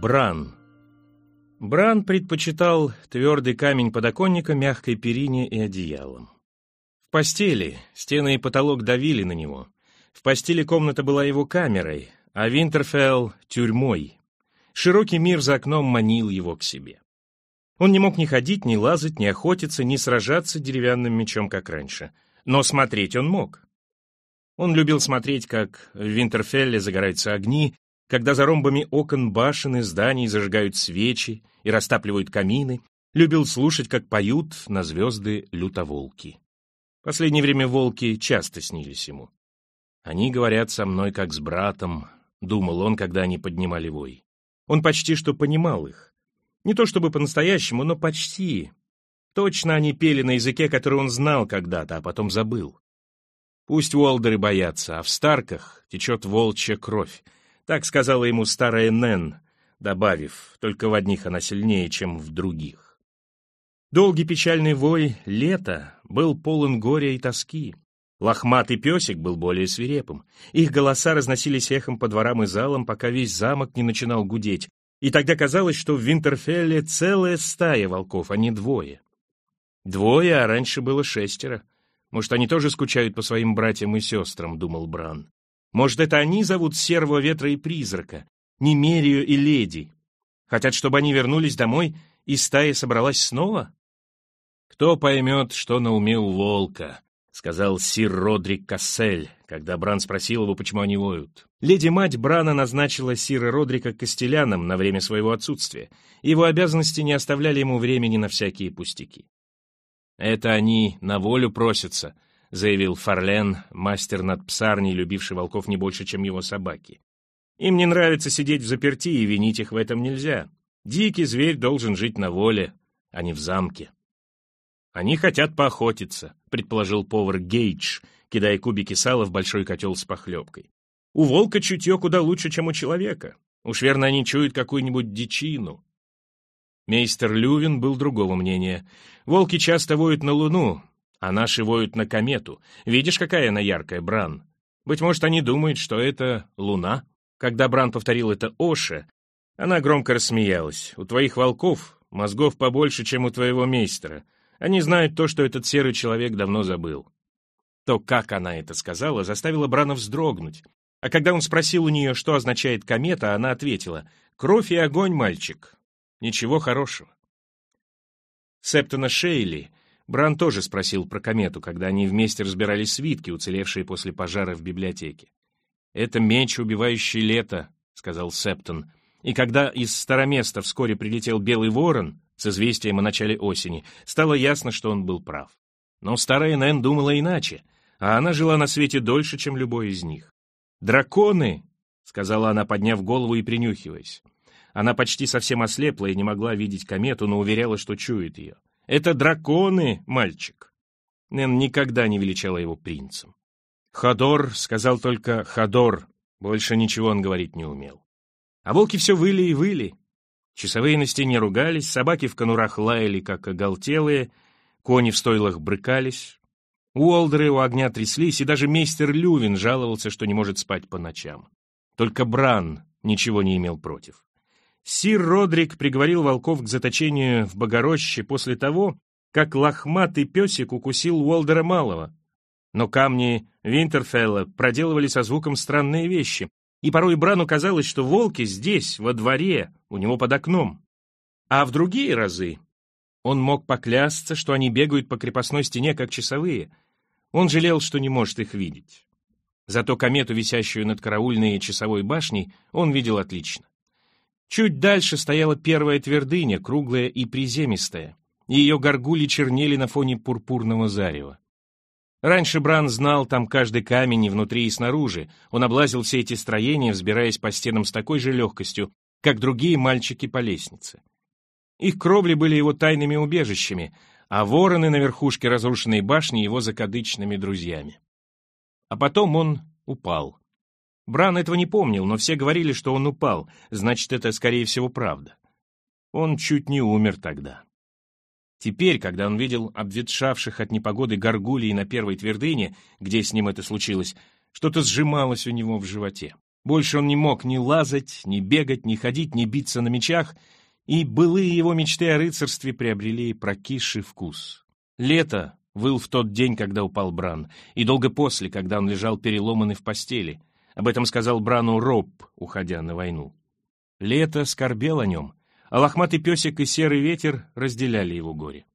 Бран. Бран предпочитал твердый камень подоконника мягкой перине и одеялом. В постели стены и потолок давили на него. В постели комната была его камерой, а Винтерфелл — тюрьмой. Широкий мир за окном манил его к себе. Он не мог ни ходить, ни лазать, ни охотиться, ни сражаться деревянным мечом, как раньше. Но смотреть он мог. Он любил смотреть, как в Винтерфелле загораются огни, когда за ромбами окон башен и зданий зажигают свечи и растапливают камины, любил слушать, как поют на звезды лютоволки. Последнее время волки часто снились ему. «Они говорят со мной, как с братом», — думал он, когда они поднимали вой. Он почти что понимал их. Не то чтобы по-настоящему, но почти. Точно они пели на языке, который он знал когда-то, а потом забыл. Пусть уолдеры боятся, а в Старках течет волчья кровь, так сказала ему старая Нэн, добавив, только в одних она сильнее, чем в других. Долгий печальный вой лета был полон горя и тоски. Лохматый песик был более свирепым. Их голоса разносились эхом по дворам и залам, пока весь замок не начинал гудеть. И тогда казалось, что в Винтерфелле целая стая волков, а не двое. Двое, а раньше было шестеро. Может, они тоже скучают по своим братьям и сестрам, думал Бран. Может, это они зовут серого ветра и призрака, Немерию и леди? Хотят, чтобы они вернулись домой, и стая собралась снова? Кто поймет, что на уме у волка, — сказал сир Родрик Кассель, когда Бран спросил его, почему они воют. Леди-мать Брана назначила сира Родрика костеляном на время своего отсутствия. Его обязанности не оставляли ему времени на всякие пустяки. «Это они на волю просятся», — заявил Фарлен, мастер над псарней, любивший волков не больше, чем его собаки. «Им не нравится сидеть в заперти, и винить их в этом нельзя. Дикий зверь должен жить на воле, а не в замке». «Они хотят поохотиться», — предположил повар Гейдж, кидая кубики сала в большой котел с похлебкой. «У волка чутье куда лучше, чем у человека. Уж верно, они чуют какую-нибудь дичину». Мейстер Лювин был другого мнения. «Волки часто воют на луну, а наши воют на комету. Видишь, какая она яркая, Бран? Быть может, они думают, что это луна? Когда Бран повторил это Оше, она громко рассмеялась. У твоих волков мозгов побольше, чем у твоего мейстера. Они знают то, что этот серый человек давно забыл. То, как она это сказала, заставило Брана вздрогнуть. А когда он спросил у нее, что означает комета, она ответила, «Кровь и огонь, мальчик. Ничего хорошего». Септона Шейли Бран тоже спросил про комету, когда они вместе разбирали свитки, уцелевшие после пожара в библиотеке. «Это меч, убивающий лето», — сказал Септон. И когда из Староместа вскоре прилетел Белый Ворон с известием о начале осени, стало ясно, что он был прав. Но старая Нэн думала иначе, а она жила на свете дольше, чем любой из них. «Драконы!» — сказала она, подняв голову и принюхиваясь. Она почти совсем ослепла и не могла видеть комету, но уверяла, что чует ее. Это драконы, мальчик. Нэн никогда не величала его принцем. Хадор сказал только «Хадор», больше ничего он говорить не умел. А волки все выли и выли. Часовые на стене ругались, собаки в конурах лаяли, как оголтелые, кони в стойлах брыкались. Уолдеры у огня тряслись, и даже мейстер Лювин жаловался, что не может спать по ночам. Только Бран ничего не имел против. Сир Родрик приговорил волков к заточению в Богороще после того, как лохматый песик укусил Уолдера Малого. Но камни Винтерфелла проделывали со звуком странные вещи, и порой Брану казалось, что волки здесь, во дворе, у него под окном. А в другие разы он мог поклясться, что они бегают по крепостной стене, как часовые. Он жалел, что не может их видеть. Зато комету, висящую над караульной часовой башней, он видел отлично. Чуть дальше стояла первая твердыня, круглая и приземистая, ее горгули чернели на фоне пурпурного зарева. Раньше Бран знал там каждый камень и внутри, и снаружи. Он облазил все эти строения, взбираясь по стенам с такой же легкостью, как другие мальчики по лестнице. Их кровли были его тайными убежищами, а вороны на верхушке разрушенной башни его закадычными друзьями. А потом он упал. Бран этого не помнил, но все говорили, что он упал, значит, это, скорее всего, правда. Он чуть не умер тогда. Теперь, когда он видел обветшавших от непогоды горгулей на первой твердыне, где с ним это случилось, что-то сжималось у него в животе. Больше он не мог ни лазать, ни бегать, ни ходить, ни биться на мечах, и былые его мечты о рыцарстве приобрели прокисший вкус. Лето выл в тот день, когда упал Бран, и долго после, когда он лежал переломанный в постели. Об этом сказал Брану Роб, уходя на войну. Лето скорбел о нем, а лохматый песик и серый ветер разделяли его горе.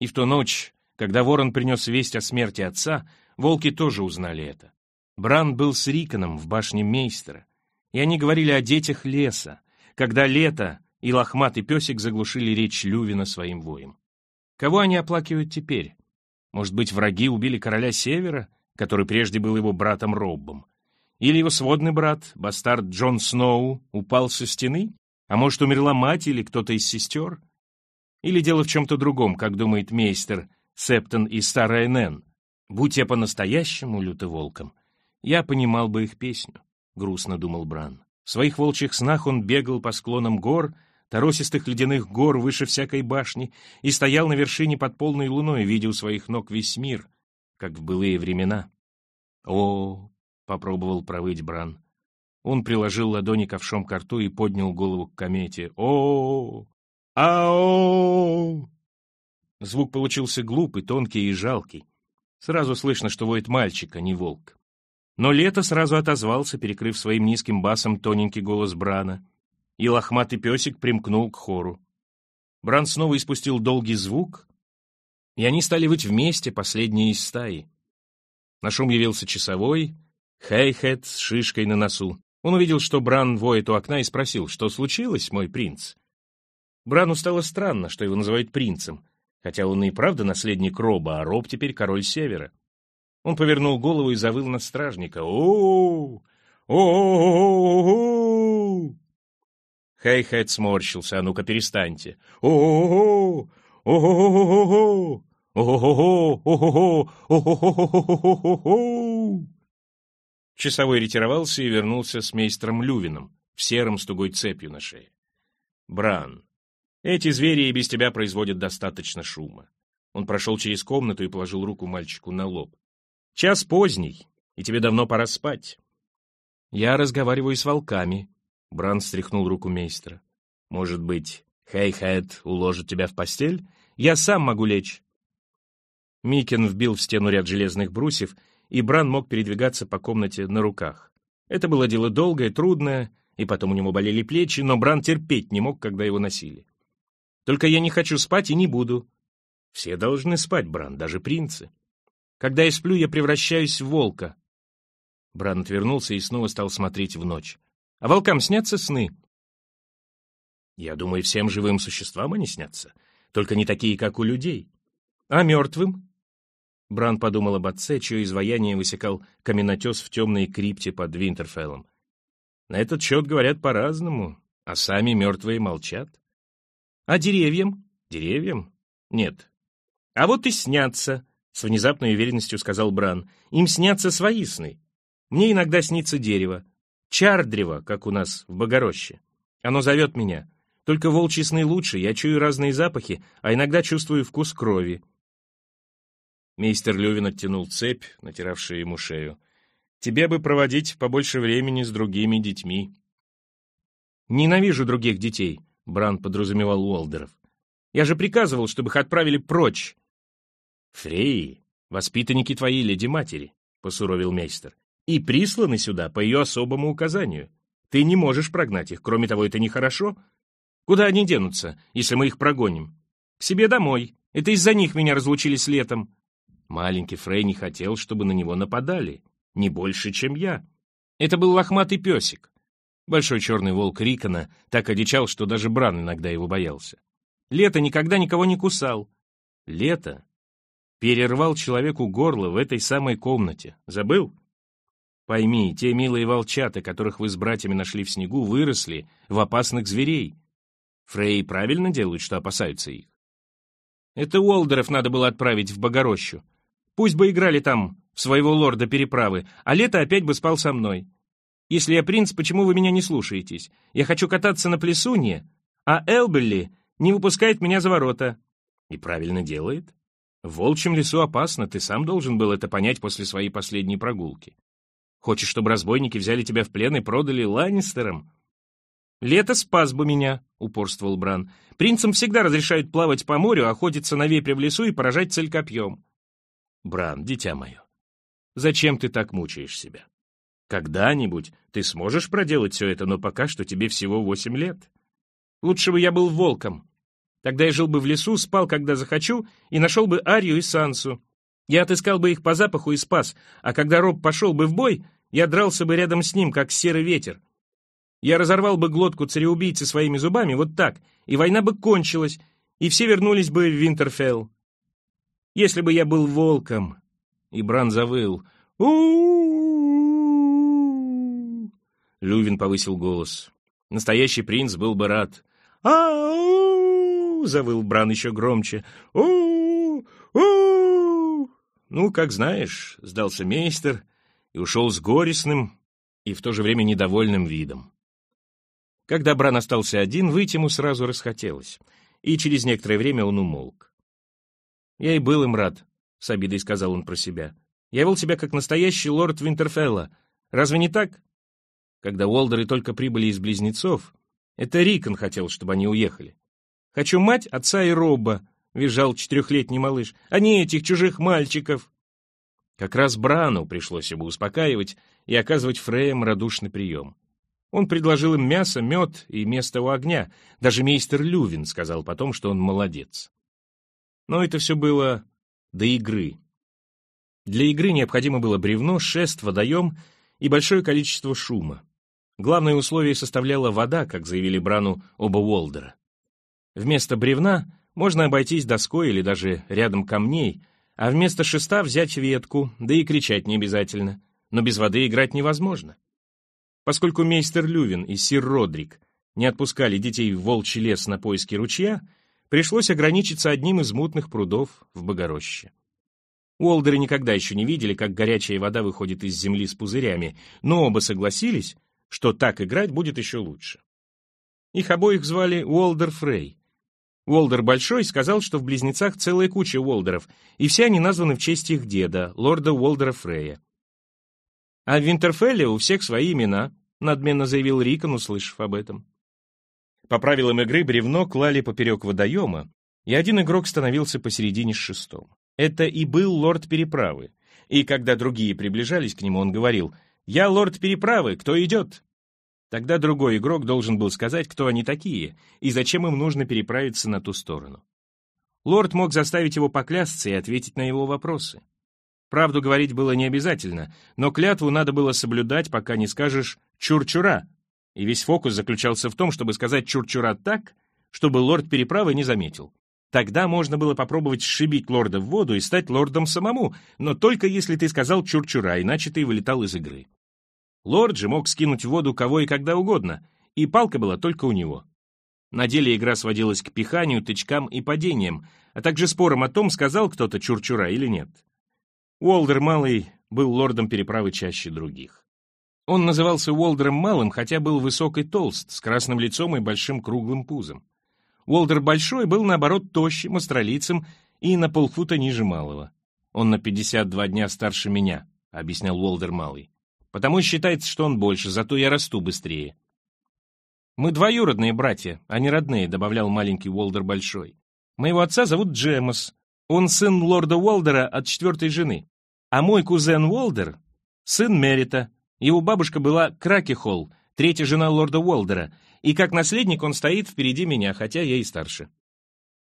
И в ту ночь, когда ворон принес весть о смерти отца, волки тоже узнали это. Бран был с Риконом в башне мейстера, и они говорили о детях леса, когда лето и лохматый песик заглушили речь Лювина своим воем. Кого они оплакивают теперь? Может быть, враги убили короля Севера, который прежде был его братом Роббом? Или его сводный брат, бастард Джон Сноу, упал со стены? А может, умерла мать или кто-то из сестер? Или дело в чем-то другом, как думает мейстер Септон и старая Нэн? Будь я по-настоящему лютоволком, я понимал бы их песню, — грустно думал Бран. В своих волчьих снах он бегал по склонам гор, торосистых ледяных гор выше всякой башни, и стоял на вершине под полной луной, видя у своих ног весь мир, как в былые времена. «О!» — попробовал провыть Бран. Он приложил ладони ковшом к рту и поднял голову к комете. «О! Ао!» Звук получился глупый, тонкий и жалкий. Сразу слышно, что воет мальчик, а не волк. Но Лето сразу отозвался, перекрыв своим низким басом тоненький голос Брана, и лохматый песик примкнул к хору. Бран снова испустил долгий звук, и они стали выть вместе, последние из стаи. На шум явился часовой, Хейхет с шишкой на носу. Он увидел, что Бран воет у окна, и спросил, что случилось, мой принц? Брану стало странно, что его называют принцем, хотя он и правда наследник Роба, а Роб теперь король Севера. Он повернул голову и завыл на стражника. о о о Хей-Хэт сморщился. «А ну-ка, перестаньте!» о о о о о Часовой ретировался и вернулся с мейстером Лювином в сером с тугой цепью на шее. «Бран, эти звери и без тебя производят достаточно шума». Он прошел через комнату и положил руку мальчику на лоб. Час поздний, и тебе давно пора спать. Я разговариваю с волками. Бран стряхнул руку мейстера. Может быть, Хейхед уложит тебя в постель? Я сам могу лечь. Микен вбил в стену ряд железных брусьев, и Бран мог передвигаться по комнате на руках. Это было дело долгое, трудное, и потом у него болели плечи, но Бран терпеть не мог, когда его носили. Только я не хочу спать и не буду. Все должны спать, Бран, даже принцы. Когда я сплю, я превращаюсь в волка. Бран отвернулся и снова стал смотреть в ночь. А волкам снятся сны? Я думаю, всем живым существам они снятся. Только не такие, как у людей. А мертвым? Бран подумал об отце, чье изваяние высекал каменотес в темной крипте под Винтерфеллом. На этот счет говорят по-разному, а сами мертвые молчат. А деревьям? Деревьям? Нет. А вот и снятся, с внезапной уверенностью сказал Бран. «Им снятся свои сны. Мне иногда снится дерево. Чардрево, как у нас в Богороще. Оно зовет меня. Только волчьи сны лучше, я чую разные запахи, а иногда чувствую вкус крови». Мейстер Левин оттянул цепь, натиравшую ему шею. «Тебе бы проводить побольше времени с другими детьми». «Ненавижу других детей», — Бран подразумевал Уолдеров. «Я же приказывал, чтобы их отправили прочь. «Фреи, воспитанники твоей леди-матери», — посуровил мейстер, «и присланы сюда по ее особому указанию. Ты не можешь прогнать их, кроме того, это нехорошо. Куда они денутся, если мы их прогоним? К себе домой. Это из-за них меня разлучили с летом». Маленький Фрей не хотел, чтобы на него нападали. Не больше, чем я. Это был лохматый песик. Большой черный волк Рикона так одичал, что даже Бран иногда его боялся. Лето никогда никого не кусал. Лето перервал человеку горло в этой самой комнате. Забыл? Пойми, те милые волчата, которых вы с братьями нашли в снегу, выросли в опасных зверей. Фрей правильно делают, что опасаются их. Это Уолдеров надо было отправить в Богорощу. Пусть бы играли там в своего лорда переправы, а лето опять бы спал со мной. Если я принц, почему вы меня не слушаетесь? Я хочу кататься на плесунье, а Элбелли не выпускает меня за ворота. И правильно делает. В волчьем лесу опасно, ты сам должен был это понять после своей последней прогулки. Хочешь, чтобы разбойники взяли тебя в плен и продали Ланнистерам?» «Лето спас бы меня», — упорствовал Бран. «Принцам всегда разрешают плавать по морю, охотиться на вепря в лесу и поражать цель копьем». «Бран, дитя мое, зачем ты так мучаешь себя? Когда-нибудь ты сможешь проделать все это, но пока что тебе всего восемь лет. Лучше бы я был волком. Тогда я жил бы в лесу, спал, когда захочу, и нашел бы Арию и Сансу. Я отыскал бы их по запаху и спас, а когда Роб пошел бы в бой, я дрался бы рядом с ним, как серый ветер. Я разорвал бы глотку цареубийцы своими зубами вот так, и война бы кончилась, и все вернулись бы в Винтерфелл. Если бы я был волком, и Бран завыл. у Лювин повысил голос. Настоящий принц был бы рад. а завыл Бран еще громче. у «Ну, как знаешь», — сдался мейстер и ушел с горестным и в то же время недовольным видом. Когда Бран остался один, выйти ему сразу расхотелось, и через некоторое время он умолк. «Я и был им рад», — с обидой сказал он про себя. «Я вел себя как настоящий лорд Винтерфелла. Разве не так?» Когда Уолдеры только прибыли из Близнецов, это Рикон хотел, чтобы они уехали. «Хочу мать, отца и Робба», — визжал четырехлетний малыш, — «а не этих чужих мальчиков». Как раз Брану пришлось его успокаивать и оказывать Фреям радушный прием. Он предложил им мясо, мед и место у огня. Даже мейстер Лювин сказал потом, что он молодец. Но это все было до игры. Для игры необходимо было бревно, шест, водоем и большое количество шума. Главное условие составляла вода, как заявили Брану оба Уолдера. Вместо бревна можно обойтись доской или даже рядом камней, а вместо шеста взять ветку, да и кричать не обязательно. Но без воды играть невозможно. Поскольку мейстер Лювин и сир Родрик не отпускали детей в волчий лес на поиски ручья, пришлось ограничиться одним из мутных прудов в Богороще. Уолдеры никогда еще не видели, как горячая вода выходит из земли с пузырями, но оба согласились, что так играть будет еще лучше. Их обоих звали Уолдер Фрей. Уолдер Большой сказал, что в Близнецах целая куча Уолдеров, и все они названы в честь их деда, лорда Уолдера Фрея. А в Винтерфелле у всех свои имена, надменно заявил Рикон, услышав об этом. По правилам игры бревно клали поперек водоема, и один игрок становился посередине с шестом. Это и был лорд переправы, и когда другие приближались к нему, он говорил «Я лорд переправы, кто идет?» Тогда другой игрок должен был сказать, кто они такие и зачем им нужно переправиться на ту сторону. Лорд мог заставить его поклясться и ответить на его вопросы. Правду говорить было не обязательно, но клятву надо было соблюдать, пока не скажешь «чур-чура». И весь фокус заключался в том, чтобы сказать «чур-чура» так, чтобы лорд переправы не заметил. Тогда можно было попробовать сшибить лорда в воду и стать лордом самому, но только если ты сказал «чур-чура», иначе ты вылетал из игры. Лорд же мог скинуть в воду кого и когда угодно, и палка была только у него. На деле игра сводилась к пиханию, тычкам и падениям, а также спорам о том, сказал кто-то чур-чура или нет. Уолдер Малый был лордом переправы чаще других. Он назывался Уолдером Малым, хотя был высок и толст, с красным лицом и большим круглым пузом. Уолдер Большой был, наоборот, тощим, остролицым и на полфута ниже Малого. «Он на 52 дня старше меня», — объяснял Уолдер Малый. «Потому считается, что он больше, зато я расту быстрее». «Мы двоюродные братья, а не родные», — добавлял маленький Уолдер Большой. «Моего отца зовут Джемос, он сын лорда Уолдера от четвертой жены. А мой кузен Уолдер — сын Мерита. Его бабушка была Крейкхолл, третья жена лорда Уолдера, и как наследник он стоит впереди меня, хотя я и старше.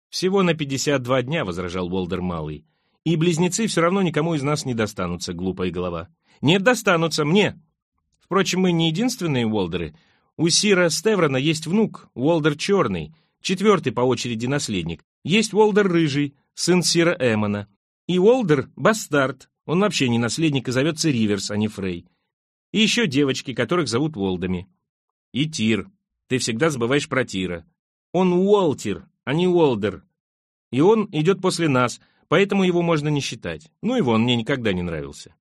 «Всего на 52 дня», — возражал Уолдер Малый. «И близнецы все равно никому из нас не достанутся, глупая голова». «Нет, достанутся, мне!» Впрочем, мы не единственные Уолдеры. У Сира Стеврона есть внук, Уолдер Черный, четвертый по очереди наследник. Есть Уолдер Рыжий, сын Сира Эмона. И Уолдер — бастард, он вообще не наследник и зовется Риверс, а не Фрей. И еще девочки, которых зовут Уолдами. И Тир. Ты всегда забываешь про Тира. Он Уолтер, а не Уолдер. И он идет после нас, поэтому его можно не считать. Ну и вон, мне никогда не нравился.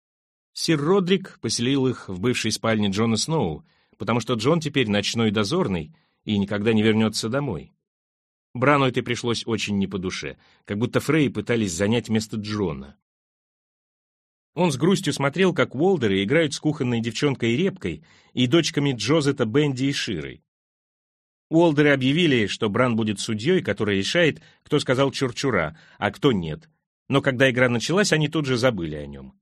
Сир Родрик поселил их в бывшей спальне Джона Сноу, потому что Джон теперь ночной дозорный и никогда не вернется домой. Брану это пришлось очень не по душе, как будто Фрей пытались занять место Джона. Он с грустью смотрел, как Уолдеры играют с кухонной девчонкой Репкой и дочками Джозета, Бенди и Широй. Уолдеры объявили, что Бран будет судьей, который решает, кто сказал чур-чура, а кто нет. Но когда игра началась, они тут же забыли о нем.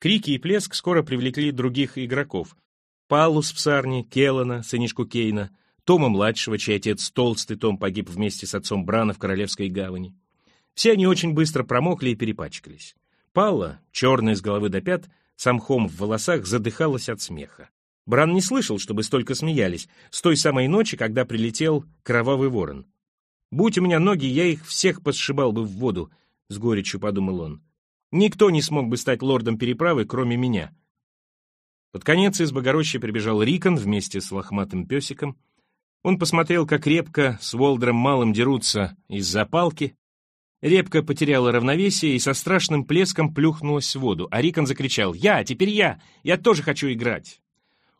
Крики и плеск скоро привлекли других игроков. Палус в Сарне, Келлана, сынишку Кейна, Тома-младшего, чей отец толстый Том погиб вместе с отцом Брана в Королевской гавани. Все они очень быстро промокли и перепачкались. Палла, черная с головы до пят, с мхом в волосах, задыхалась от смеха. Бран не слышал, чтобы столько смеялись, с той самой ночи, когда прилетел кровавый ворон. «Будь у меня ноги, я их всех подшибал бы в воду», — с горечью подумал он. «Никто не смог бы стать лордом переправы, кроме меня». Под конец из Богорощи прибежал Рикон вместе с лохматым песиком. Он посмотрел, как репка с Волдером Малым дерутся из-за палки, Репка потеряла равновесие и со страшным плеском плюхнулась в воду, а Рикон закричал «Я! Теперь я! Я тоже хочу играть!»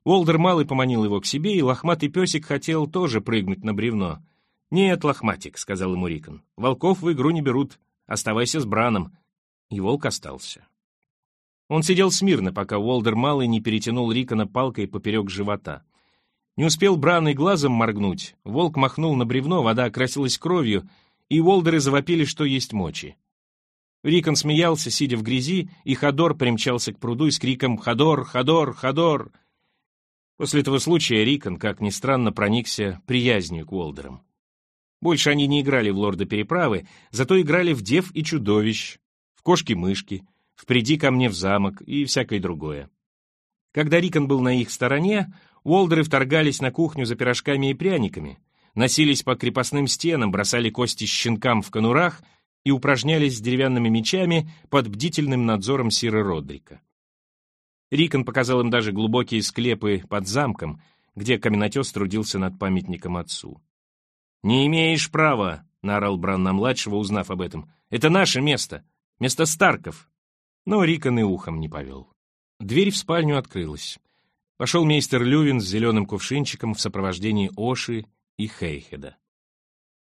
Уолдер Малый поманил его к себе, и лохматый песик хотел тоже прыгнуть на бревно. «Нет, лохматик», — сказал ему Рикон, — «волков в игру не берут. Оставайся с Браном». И волк остался. Он сидел смирно, пока Уолдер Малый не перетянул Рикона палкой поперек живота. Не успел Бран и глазом моргнуть. Волк махнул на бревно, вода окрасилась кровью — и Волдеры завопили, что есть мочи. Рикон смеялся, сидя в грязи, и Ходор примчался к пруду и с криком «Ходор! Ходор! Ходор!». После этого случая Рикон, как ни странно, проникся приязнью к Уолдерам. Больше они не играли в лорда переправы, зато играли в дев и чудовищ, в кошки-мышки, в приди ко мне в замок и всякое другое. Когда Рикон был на их стороне, Уолдеры вторгались на кухню за пирожками и пряниками — носились по крепостным стенам, бросали кости щенкам в конурах и упражнялись с деревянными мечами под бдительным надзором Сира Родрика. Рикон показал им даже глубокие склепы под замком, где каменотес трудился над памятником отцу. «Не имеешь права!» — наорал Бран на младшего, узнав об этом. «Это наше место! Место Старков!» Но Рикон и ухом не повел. Дверь в спальню открылась. Пошел мейстер Лювин с зеленым кувшинчиком в сопровождении Оши и Хейхеда.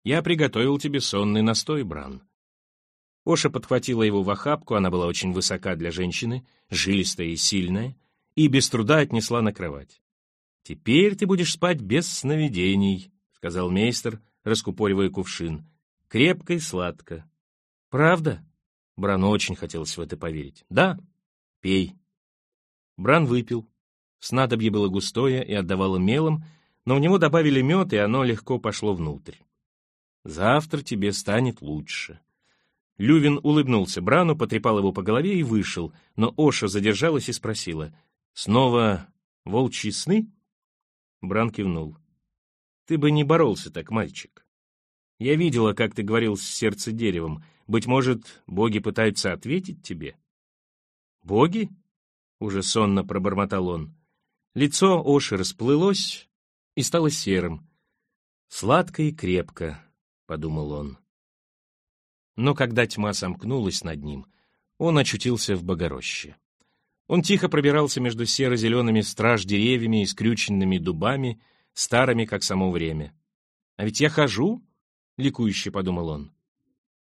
«Я приготовил тебе сонный настой, Бран». Оша подхватила его в охапку, она была очень высока для женщины, жилистая и сильная, и без труда отнесла на кровать. «Теперь ты будешь спать без сновидений», — сказал мейстер, раскупоривая кувшин. «Крепко и сладко». «Правда?» Брану очень хотелось в это поверить. «Да, пей». Бран выпил. Снадобье было густое и отдавало мелом, но в него добавили мед, и оно легко пошло внутрь. «Завтра тебе станет лучше». Лювин улыбнулся Брану, потрепал его по голове и вышел, но Оша задержалась и спросила, «Снова волчьи сны?» Бран кивнул. «Ты бы не боролся так, мальчик. Я видела, как ты говорил с сердце деревом. Быть может, боги пытаются ответить тебе?» «Боги?» — уже сонно пробормотал он. Лицо Оши расплылось, и стало серым. «Сладко и крепко», — подумал он. Но когда тьма сомкнулась над ним, он очутился в Богороще. Он тихо пробирался между серо-зелеными страж-деревьями и скрюченными дубами, старыми, как само время. «А ведь я хожу?» — ликующе подумал он.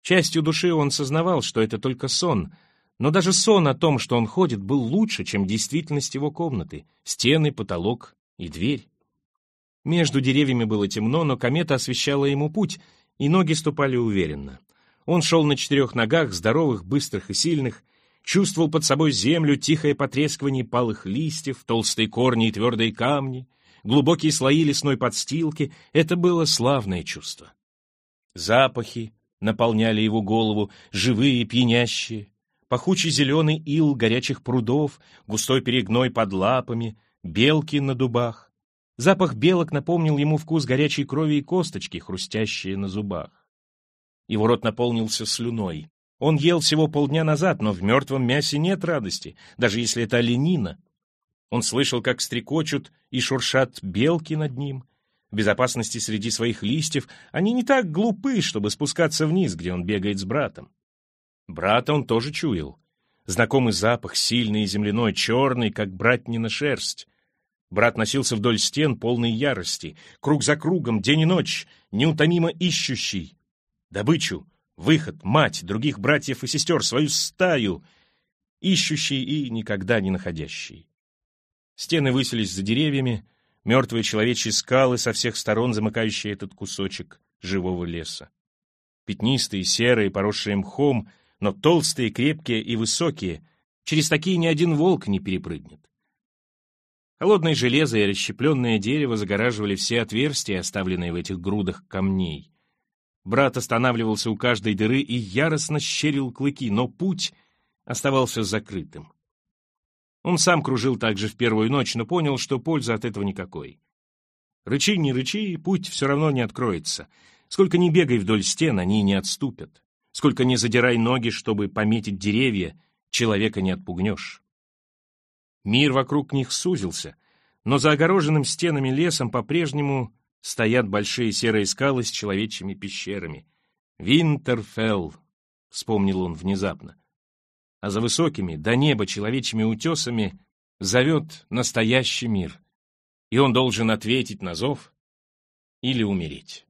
Частью души он сознавал, что это только сон, но даже сон о том, что он ходит, был лучше, чем действительность его комнаты, стены, потолок и дверь. Между деревьями было темно, но комета освещала ему путь, и ноги ступали уверенно. Он шел на четырех ногах, здоровых, быстрых и сильных, чувствовал под собой землю, тихое потрескивание палых листьев, толстые корни и твердые камни, глубокие слои лесной подстилки. Это было славное чувство. Запахи наполняли его голову, живые и пьянящие. Пахучий зеленый ил горячих прудов, густой перегной под лапами, белки на дубах. Запах белок напомнил ему вкус горячей крови и косточки, хрустящие на зубах. Его рот наполнился слюной. Он ел всего полдня назад, но в мертвом мясе нет радости, даже если это оленина. Он слышал, как стрекочут и шуршат белки над ним. В безопасности среди своих листьев они не так глупы, чтобы спускаться вниз, где он бегает с братом. Брата он тоже чуял. Знакомый запах, сильный и земляной, черный, как братнина шерсть. Брат носился вдоль стен, полной ярости, круг за кругом, день и ночь, неутомимо ищущий. Добычу, выход, мать, других братьев и сестер, свою стаю. ищущий и никогда не находящий. Стены высились за деревьями, мертвые человечьи скалы со всех сторон, замыкающие этот кусочек живого леса. Пятнистые, серые, поросшие мхом, но толстые, крепкие и высокие, через такие ни один волк не перепрыгнет. Холодное железо и расщепленное дерево загораживали все отверстия, оставленные в этих грудах камней. Брат останавливался у каждой дыры и яростно щерил клыки, но путь оставался закрытым. Он сам кружил также в первую ночь, но понял, что пользы от этого никакой. Рычи, не рычи, путь все равно не откроется. Сколько ни бегай вдоль стен, они не отступят. Сколько ни задирай ноги, чтобы пометить деревья, человека не отпугнешь. Мир вокруг них сузился, но за огороженным стенами лесом по-прежнему стоят большие серые скалы с человечьими пещерами. «Винтерфелл», — вспомнил он внезапно а за высокими, до неба человечьими утесами зовет настоящий мир, и он должен ответить на зов или умереть.